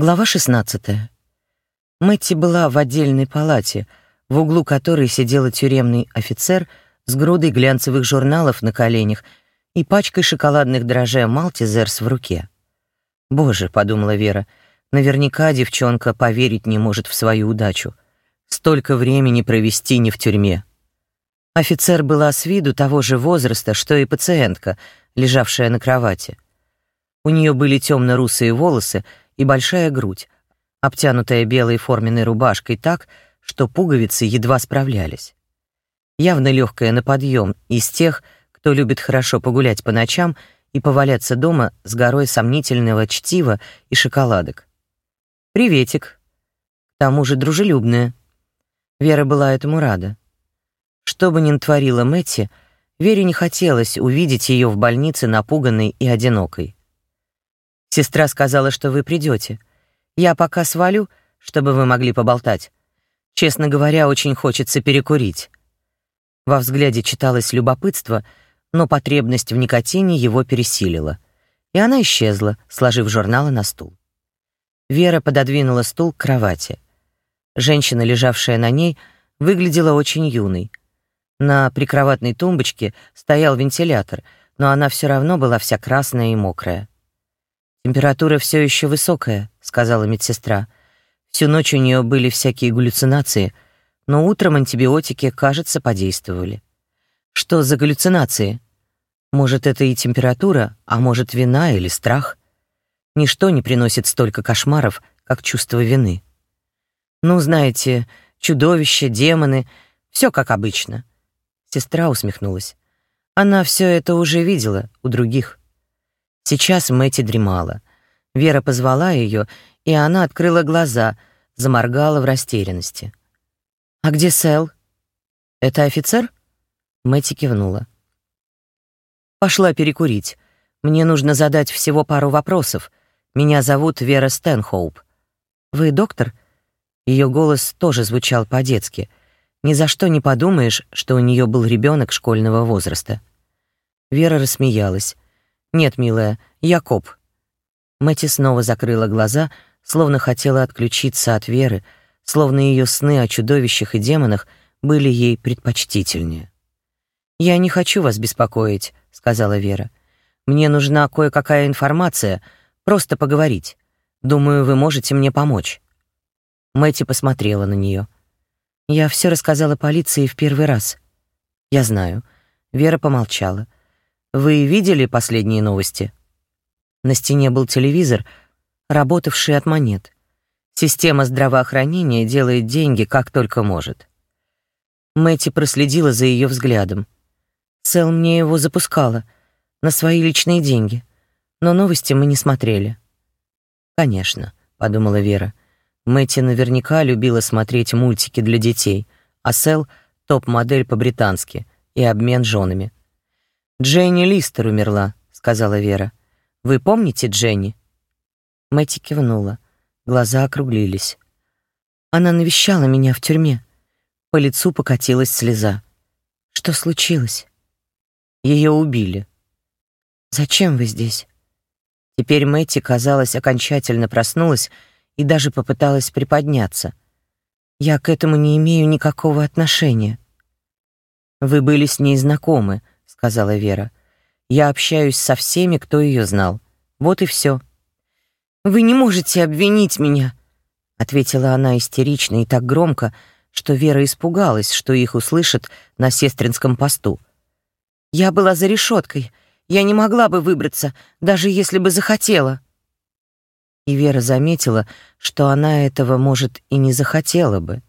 Глава 16. Мэтти была в отдельной палате, в углу которой сидел тюремный офицер с грудой глянцевых журналов на коленях и пачкой шоколадных дрожжей Малтизерс в руке. «Боже», — подумала Вера, — «наверняка девчонка поверить не может в свою удачу. Столько времени провести не в тюрьме». Офицер была с виду того же возраста, что и пациентка, лежавшая на кровати. У нее были темно-русые волосы и большая грудь, обтянутая белой форменной рубашкой так, что пуговицы едва справлялись. Явно легкая на подъем, из тех, кто любит хорошо погулять по ночам и поваляться дома с горой сомнительного чтива и шоколадок. «Приветик». К тому же дружелюбная. Вера была этому рада. Что бы ни натворила Мэтти, Вере не хотелось увидеть ее в больнице напуганной и одинокой. Сестра сказала, что вы придете. Я пока свалю, чтобы вы могли поболтать. Честно говоря, очень хочется перекурить. Во взгляде читалось любопытство, но потребность в никотине его пересилила. И она исчезла, сложив журналы на стул. Вера пододвинула стул к кровати. Женщина, лежавшая на ней, выглядела очень юной. На прикроватной тумбочке стоял вентилятор, но она все равно была вся красная и мокрая. Температура все еще высокая, сказала медсестра. Всю ночь у нее были всякие галлюцинации, но утром антибиотики, кажется, подействовали. Что за галлюцинации? Может, это и температура, а может, вина или страх? Ничто не приносит столько кошмаров, как чувство вины. Ну, знаете, чудовища, демоны, все как обычно. Сестра усмехнулась. Она все это уже видела у других. Сейчас Мэти дремала. Вера позвала ее, и она открыла глаза, заморгала в растерянности. «А где Сэл?» «Это офицер?» Мэти кивнула. «Пошла перекурить. Мне нужно задать всего пару вопросов. Меня зовут Вера Стэнхоуп. Вы доктор?» Ее голос тоже звучал по-детски. Ни за что не подумаешь, что у нее был ребенок школьного возраста. Вера рассмеялась. «Нет, милая, я коп». Мэти снова закрыла глаза, словно хотела отключиться от Веры, словно ее сны о чудовищах и демонах были ей предпочтительнее. «Я не хочу вас беспокоить», — сказала Вера. «Мне нужна кое-какая информация, просто поговорить. Думаю, вы можете мне помочь». Мэти посмотрела на нее. «Я все рассказала полиции в первый раз». «Я знаю». Вера помолчала. Вы видели последние новости? На стене был телевизор, работавший от монет. Система здравоохранения делает деньги как только может. Мэти проследила за ее взглядом. Сэл мне его запускала на свои личные деньги, но новости мы не смотрели. Конечно, подумала Вера. Мэти наверняка любила смотреть мультики для детей, а Сэл топ-модель по-британски и обмен женами. Дженни Листер умерла, сказала Вера. Вы помните Дженни? Мэти кивнула. Глаза округлились. Она навещала меня в тюрьме. По лицу покатилась слеза. Что случилось? Ее убили. Зачем вы здесь? Теперь Мэти, казалось, окончательно проснулась и даже попыталась приподняться. Я к этому не имею никакого отношения. Вы были с ней знакомы, сказала Вера. Я общаюсь со всеми, кто ее знал. Вот и все. Вы не можете обвинить меня, ответила она истерично и так громко, что Вера испугалась, что их услышат на сестринском посту. Я была за решеткой. Я не могла бы выбраться, даже если бы захотела. И Вера заметила, что она этого, может, и не захотела бы.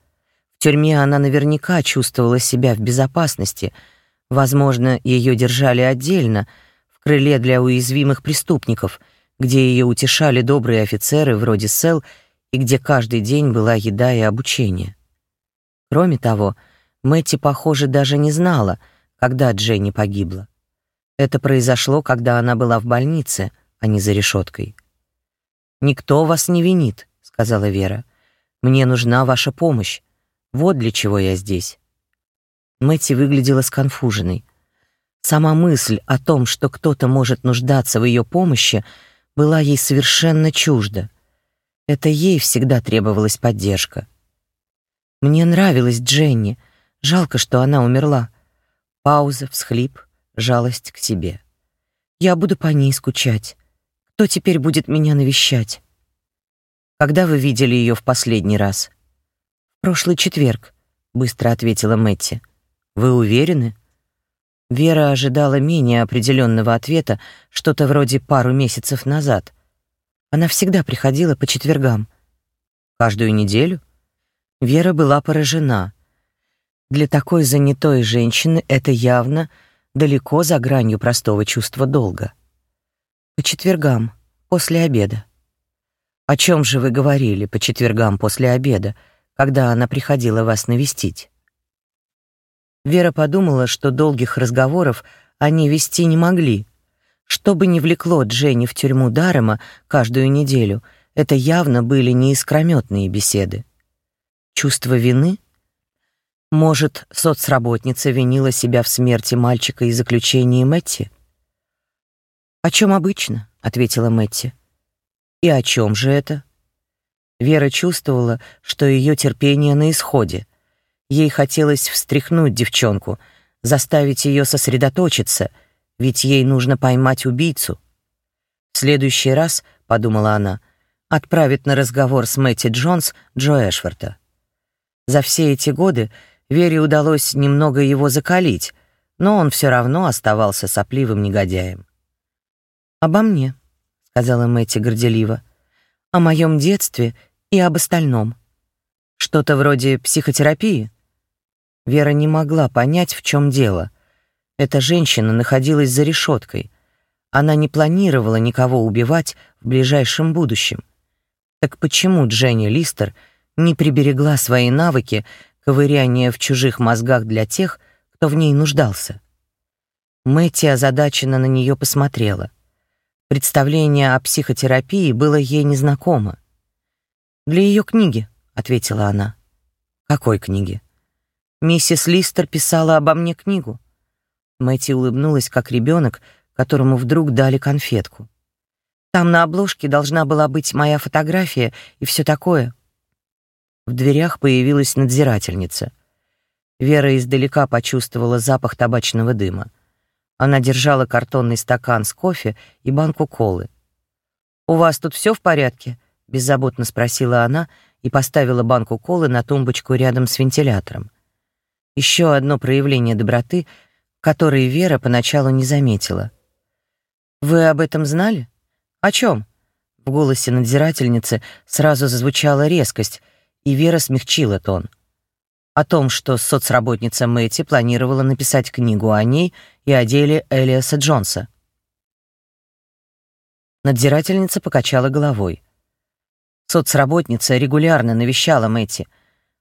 В тюрьме она наверняка чувствовала себя в безопасности — Возможно, ее держали отдельно, в крыле для уязвимых преступников, где ее утешали добрые офицеры вроде Сел и где каждый день была еда и обучение. Кроме того, Мэтти, похоже, даже не знала, когда Дженни погибла. Это произошло, когда она была в больнице, а не за решеткой. «Никто вас не винит», — сказала Вера. «Мне нужна ваша помощь. Вот для чего я здесь». Мэти выглядела сконфуженной. Сама мысль о том, что кто-то может нуждаться в ее помощи, была ей совершенно чужда. Это ей всегда требовалась поддержка. Мне нравилась Дженни. Жалко, что она умерла. Пауза, всхлип, жалость к себе. Я буду по ней скучать. Кто теперь будет меня навещать? Когда вы видели ее в последний раз? Прошлый четверг, быстро ответила Мэтти. Вы уверены? Вера ожидала менее определенного ответа, что-то вроде пару месяцев назад. Она всегда приходила по четвергам. Каждую неделю? Вера была поражена. Для такой занятой женщины это явно далеко за гранью простого чувства долга. По четвергам, после обеда. О чем же вы говорили по четвергам после обеда, когда она приходила вас навестить? Вера подумала, что долгих разговоров они вести не могли. Что бы ни влекло Дженни в тюрьму Дарема каждую неделю, это явно были не искрометные беседы. Чувство вины? Может, соцработница винила себя в смерти мальчика и заключении Мэтти? «О чем обычно?» — ответила Мэтти. «И о чем же это?» Вера чувствовала, что ее терпение на исходе. Ей хотелось встряхнуть девчонку, заставить ее сосредоточиться, ведь ей нужно поймать убийцу. В следующий раз, подумала она, отправит на разговор с Мэтти Джонс Джо Эшфорта. За все эти годы Вере удалось немного его закалить, но он все равно оставался сопливым негодяем. «Обо мне», — сказала Мэтти горделиво, — «о моем детстве и об остальном. Что-то вроде психотерапии». Вера не могла понять, в чем дело. Эта женщина находилась за решеткой. Она не планировала никого убивать в ближайшем будущем. Так почему Дженни Листер не приберегла свои навыки ковыряния в чужих мозгах для тех, кто в ней нуждался? Мэтти озадаченно на нее посмотрела. Представление о психотерапии было ей незнакомо. «Для ее книги», — ответила она. «Какой книги?» Миссис Листер писала обо мне книгу. Мэтти улыбнулась, как ребенок, которому вдруг дали конфетку. Там на обложке должна была быть моя фотография и все такое. В дверях появилась надзирательница. Вера издалека почувствовала запах табачного дыма. Она держала картонный стакан с кофе и банку колы. «У вас тут все в порядке?» — беззаботно спросила она и поставила банку колы на тумбочку рядом с вентилятором. Еще одно проявление доброты, которое Вера поначалу не заметила. «Вы об этом знали? О чем?» В голосе надзирательницы сразу зазвучала резкость, и Вера смягчила тон. О том, что соцработница Мэти планировала написать книгу о ней и о деле Элиаса Джонса. Надзирательница покачала головой. Соцработница регулярно навещала Мэти —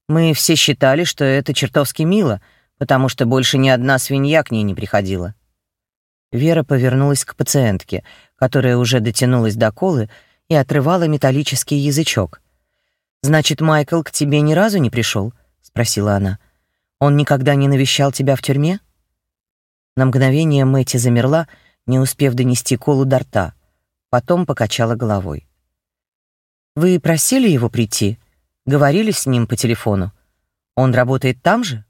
мы все считали, что это чертовски мило, потому что больше ни одна свинья к ней не приходила. Вера повернулась к пациентке, которая уже дотянулась до колы и отрывала металлический язычок. «Значит, Майкл к тебе ни разу не пришел?» — спросила она. «Он никогда не навещал тебя в тюрьме?» На мгновение Мэтти замерла, не успев донести колу до рта. Потом покачала головой. «Вы просили его прийти?» Говорили с ним по телефону. Он работает там же?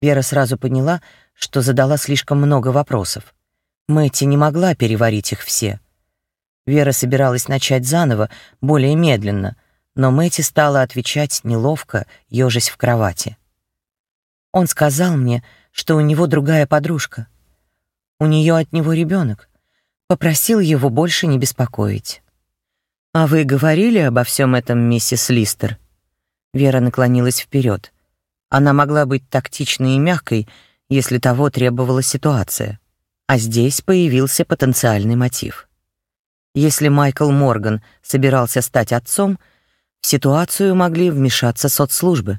Вера сразу поняла, что задала слишком много вопросов. Мэтти не могла переварить их все. Вера собиралась начать заново, более медленно, но Мэтти стала отвечать неловко, ежась в кровати. Он сказал мне, что у него другая подружка. У нее от него ребенок. Попросил его больше не беспокоить. «А вы говорили обо всем этом, миссис Листер?» Вера наклонилась вперед. Она могла быть тактичной и мягкой, если того требовала ситуация. А здесь появился потенциальный мотив. Если Майкл Морган собирался стать отцом, в ситуацию могли вмешаться соцслужбы.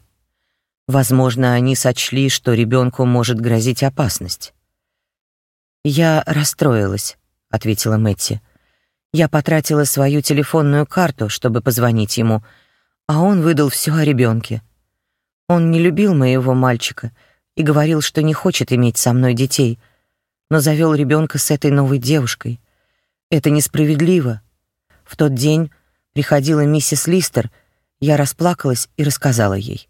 Возможно, они сочли, что ребенку может грозить опасность. «Я расстроилась», — ответила Мэтти. Я потратила свою телефонную карту, чтобы позвонить ему, а он выдал все о ребенке. Он не любил моего мальчика и говорил, что не хочет иметь со мной детей, но завел ребенка с этой новой девушкой. Это несправедливо. В тот день приходила миссис Листер, я расплакалась и рассказала ей.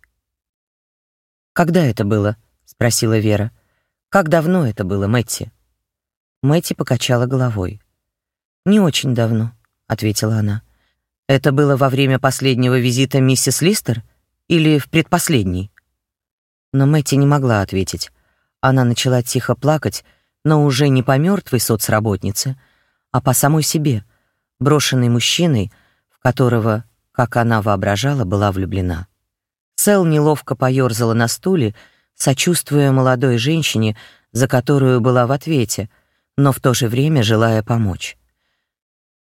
«Когда это было?» — спросила Вера. «Как давно это было, Мэтти?» Мэтти покачала головой. «Не очень давно», — ответила она. «Это было во время последнего визита миссис Листер или в предпоследний?» Но Мэтти не могла ответить. Она начала тихо плакать, но уже не по мертвой соцработнице, а по самой себе, брошенной мужчиной, в которого, как она воображала, была влюблена. Сэл неловко поёрзала на стуле, сочувствуя молодой женщине, за которую была в ответе, но в то же время желая помочь.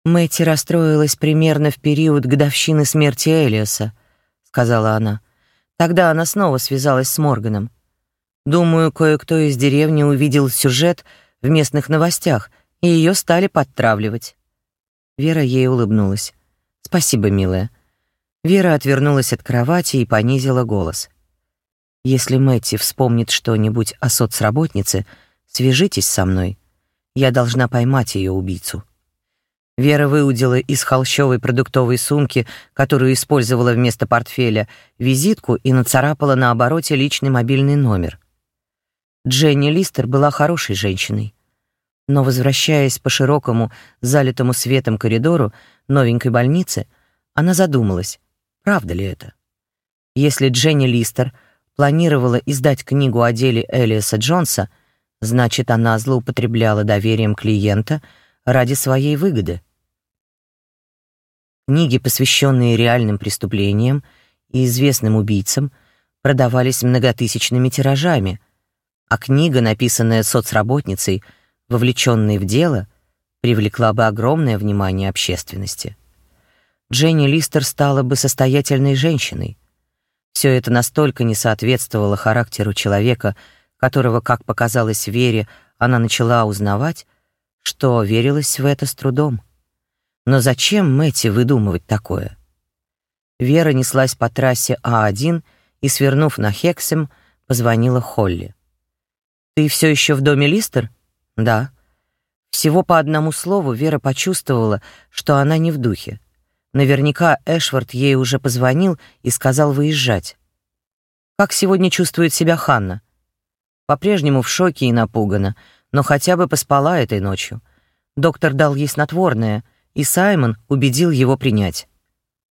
Мэтти расстроилась примерно в период годовщины смерти Элиоса, сказала она. Тогда она снова связалась с Морганом. Думаю, кое-кто из деревни увидел сюжет в местных новостях, и ее стали подтравливать. Вера ей улыбнулась. Спасибо, милая. Вера отвернулась от кровати и понизила голос. Если Мэтти вспомнит что-нибудь о соцработнице, свяжитесь со мной. Я должна поймать ее убийцу. Вера выудила из холщовой продуктовой сумки, которую использовала вместо портфеля, визитку и нацарапала на обороте личный мобильный номер. Дженни Листер была хорошей женщиной. Но, возвращаясь по широкому, залитому светом коридору новенькой больницы, она задумалась, правда ли это. Если Дженни Листер планировала издать книгу о деле Элиаса Джонса, значит, она злоупотребляла доверием клиента — ради своей выгоды. Книги, посвященные реальным преступлениям и известным убийцам, продавались многотысячными тиражами, а книга, написанная соцработницей, вовлеченной в дело, привлекла бы огромное внимание общественности. Дженни Листер стала бы состоятельной женщиной. Все это настолько не соответствовало характеру человека, которого, как показалось Вере, она начала узнавать, что верилось в это с трудом. Но зачем Мэти выдумывать такое? Вера неслась по трассе А1 и, свернув на Хексем, позвонила Холли. «Ты все еще в доме Листер?» «Да». Всего по одному слову Вера почувствовала, что она не в духе. Наверняка Эшвард ей уже позвонил и сказал выезжать. «Как сегодня чувствует себя Ханна?» По-прежнему в шоке и напугана, но хотя бы поспала этой ночью. Доктор дал ей снотворное, и Саймон убедил его принять.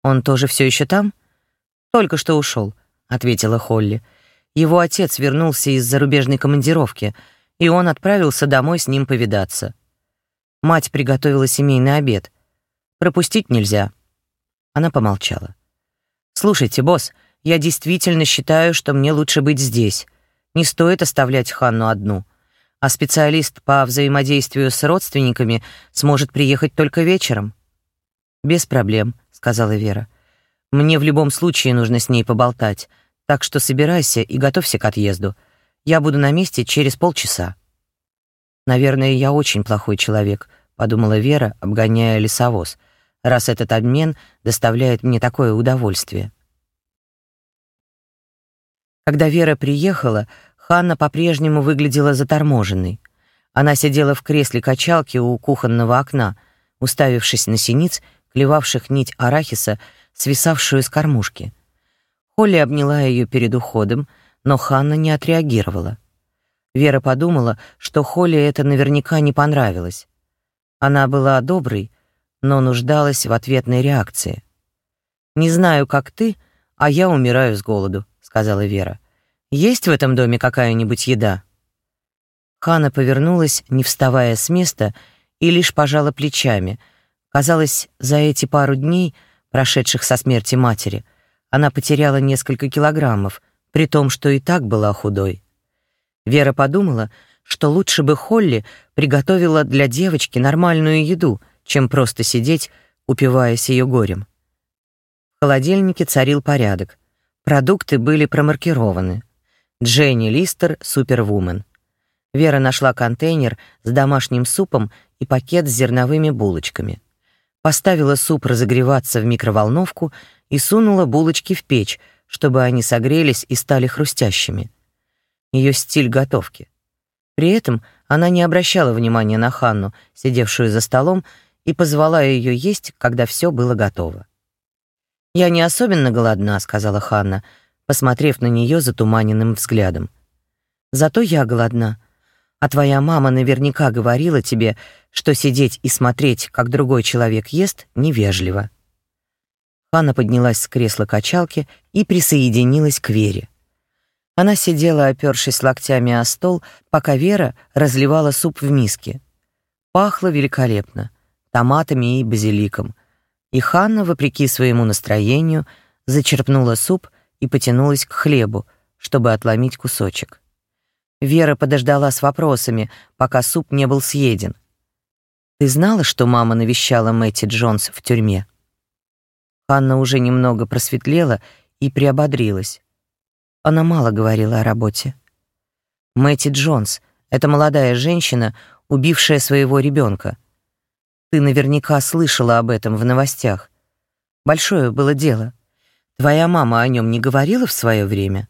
«Он тоже все еще там?» «Только что ушел», — ответила Холли. «Его отец вернулся из зарубежной командировки, и он отправился домой с ним повидаться. Мать приготовила семейный обед. Пропустить нельзя». Она помолчала. «Слушайте, босс, я действительно считаю, что мне лучше быть здесь. Не стоит оставлять Ханну одну а специалист по взаимодействию с родственниками сможет приехать только вечером. Без проблем, сказала Вера. Мне в любом случае нужно с ней поболтать, так что собирайся и готовься к отъезду. Я буду на месте через полчаса. Наверное, я очень плохой человек, подумала Вера, обгоняя лесовоз, раз этот обмен доставляет мне такое удовольствие. Когда Вера приехала, Ханна по-прежнему выглядела заторможенной. Она сидела в кресле качалки у кухонного окна, уставившись на синиц, клевавших нить арахиса, свисавшую с кормушки. Холли обняла ее перед уходом, но Ханна не отреагировала. Вера подумала, что Холли это наверняка не понравилось. Она была доброй, но нуждалась в ответной реакции. «Не знаю, как ты, а я умираю с голоду», — сказала Вера. Есть в этом доме какая-нибудь еда?» Хана повернулась, не вставая с места, и лишь пожала плечами. Казалось, за эти пару дней, прошедших со смерти матери, она потеряла несколько килограммов, при том, что и так была худой. Вера подумала, что лучше бы Холли приготовила для девочки нормальную еду, чем просто сидеть, упиваясь ее горем. В холодильнике царил порядок. Продукты были промаркированы. Дженни Листер, Супервумен. Вера нашла контейнер с домашним супом и пакет с зерновыми булочками. Поставила суп разогреваться в микроволновку и сунула булочки в печь, чтобы они согрелись и стали хрустящими. Ее стиль готовки. При этом она не обращала внимания на Ханну, сидевшую за столом и позвала ее есть, когда все было готово. «Я не особенно голодна», — сказала Ханна, посмотрев на нее затуманенным взглядом. «Зато я голодна. А твоя мама наверняка говорила тебе, что сидеть и смотреть, как другой человек ест, невежливо». Ханна поднялась с кресла качалки и присоединилась к Вере. Она сидела, опёршись локтями о стол, пока Вера разливала суп в миске. Пахло великолепно томатами и базиликом. И Ханна, вопреки своему настроению, зачерпнула суп и потянулась к хлебу, чтобы отломить кусочек. Вера подождала с вопросами, пока суп не был съеден. «Ты знала, что мама навещала Мэтти Джонс в тюрьме?» Ханна уже немного просветлела и приободрилась. Она мало говорила о работе. Мэтти Джонс — это молодая женщина, убившая своего ребенка. Ты наверняка слышала об этом в новостях. Большое было дело. Твоя мама о нем не говорила в свое время?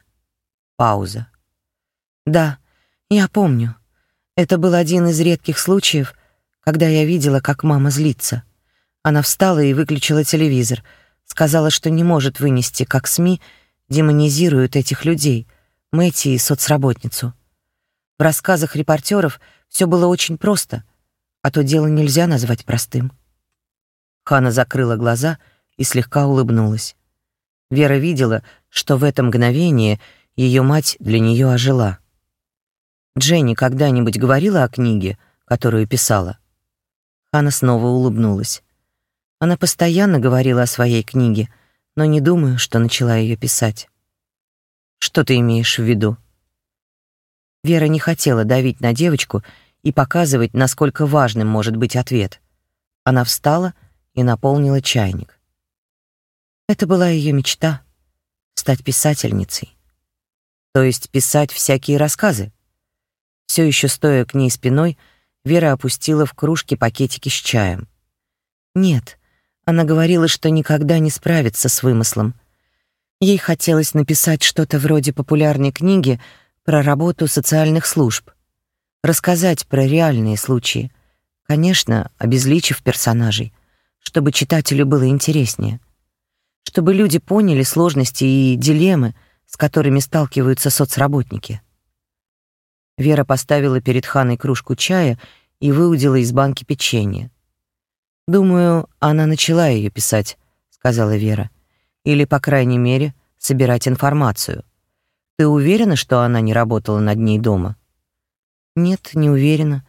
Пауза. Да, я помню. Это был один из редких случаев, когда я видела, как мама злится. Она встала и выключила телевизор, сказала, что не может вынести, как СМИ демонизируют этих людей, Мэтти и соцработницу. В рассказах репортеров все было очень просто — а то дело нельзя назвать простым. Хана закрыла глаза и слегка улыбнулась. Вера видела, что в это мгновение ее мать для нее ожила. Дженни когда-нибудь говорила о книге, которую писала? Хана снова улыбнулась. Она постоянно говорила о своей книге, но не думаю, что начала ее писать. Что ты имеешь в виду? Вера не хотела давить на девочку и показывать, насколько важным может быть ответ. Она встала и наполнила чайник. Это была ее мечта — стать писательницей. То есть писать всякие рассказы. Все еще стоя к ней спиной, Вера опустила в кружки пакетики с чаем. Нет, она говорила, что никогда не справится с вымыслом. Ей хотелось написать что-то вроде популярной книги про работу социальных служб рассказать про реальные случаи, конечно, обезличив персонажей, чтобы читателю было интереснее, чтобы люди поняли сложности и дилеммы, с которыми сталкиваются соцработники. Вера поставила перед Ханой кружку чая и выудила из банки печенье. «Думаю, она начала ее писать», — сказала Вера. «Или, по крайней мере, собирать информацию. Ты уверена, что она не работала над ней дома?» Нет, не уверена.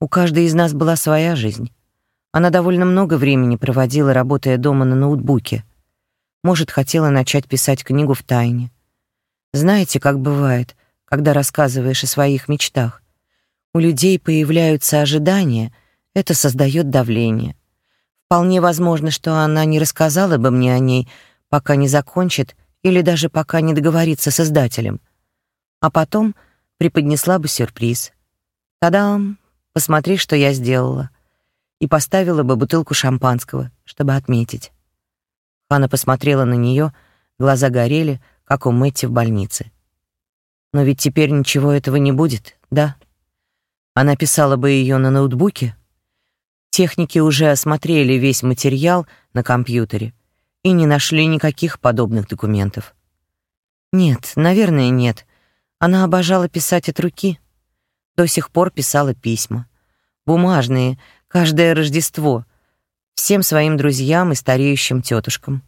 У каждой из нас была своя жизнь. Она довольно много времени проводила, работая дома на ноутбуке. Может, хотела начать писать книгу в тайне. Знаете, как бывает, когда рассказываешь о своих мечтах. У людей появляются ожидания, это создает давление. Вполне возможно, что она не рассказала бы мне о ней, пока не закончит или даже пока не договорится с издателем. А потом преподнесла бы сюрприз — Тадам! Посмотри, что я сделала. И поставила бы бутылку шампанского, чтобы отметить. Хана посмотрела на нее, глаза горели, как у Мэтти в больнице. Но ведь теперь ничего этого не будет, да? Она писала бы ее на ноутбуке. Техники уже осмотрели весь материал на компьютере и не нашли никаких подобных документов. Нет, наверное, нет. Она обожала писать от руки. До сих пор писала письма. Бумажные, каждое Рождество. Всем своим друзьям и стареющим тетушкам.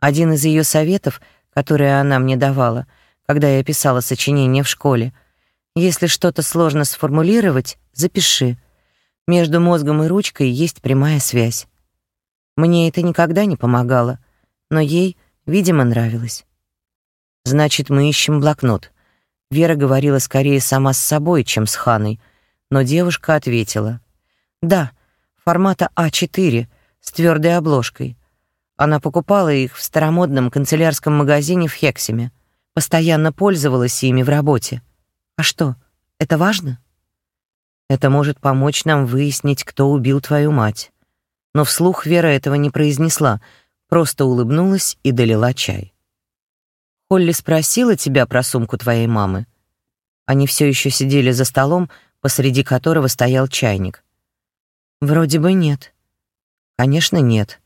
Один из ее советов, который она мне давала, когда я писала сочинение в школе, если что-то сложно сформулировать, запиши. Между мозгом и ручкой есть прямая связь. Мне это никогда не помогало, но ей, видимо, нравилось. Значит, мы ищем блокнот. Вера говорила скорее сама с собой, чем с Ханой, но девушка ответила. «Да, формата А4, с твердой обложкой. Она покупала их в старомодном канцелярском магазине в Хексиме. Постоянно пользовалась ими в работе. А что, это важно? Это может помочь нам выяснить, кто убил твою мать. Но вслух Вера этого не произнесла, просто улыбнулась и долила чай. Холли спросила тебя про сумку твоей мамы. Они все еще сидели за столом, посреди которого стоял чайник. Вроде бы нет. Конечно, нет.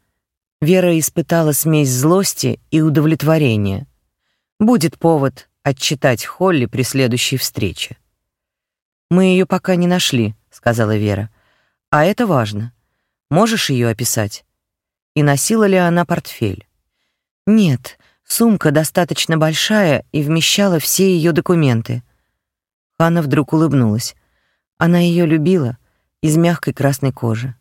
Вера испытала смесь злости и удовлетворения. Будет повод отчитать Холли при следующей встрече. Мы ее пока не нашли, сказала Вера. А это важно. Можешь ее описать? И носила ли она портфель? Нет, сумка достаточно большая и вмещала все ее документы. Ханна вдруг улыбнулась. Она ее любила, из мягкой красной кожи.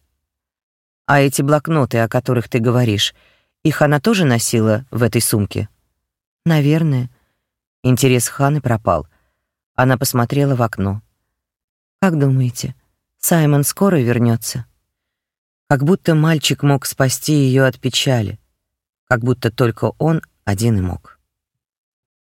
А эти блокноты, о которых ты говоришь, их она тоже носила в этой сумке? Наверное. Интерес Ханы пропал. Она посмотрела в окно. Как думаете, Саймон скоро вернется? Как будто мальчик мог спасти ее от печали, как будто только он один и мог.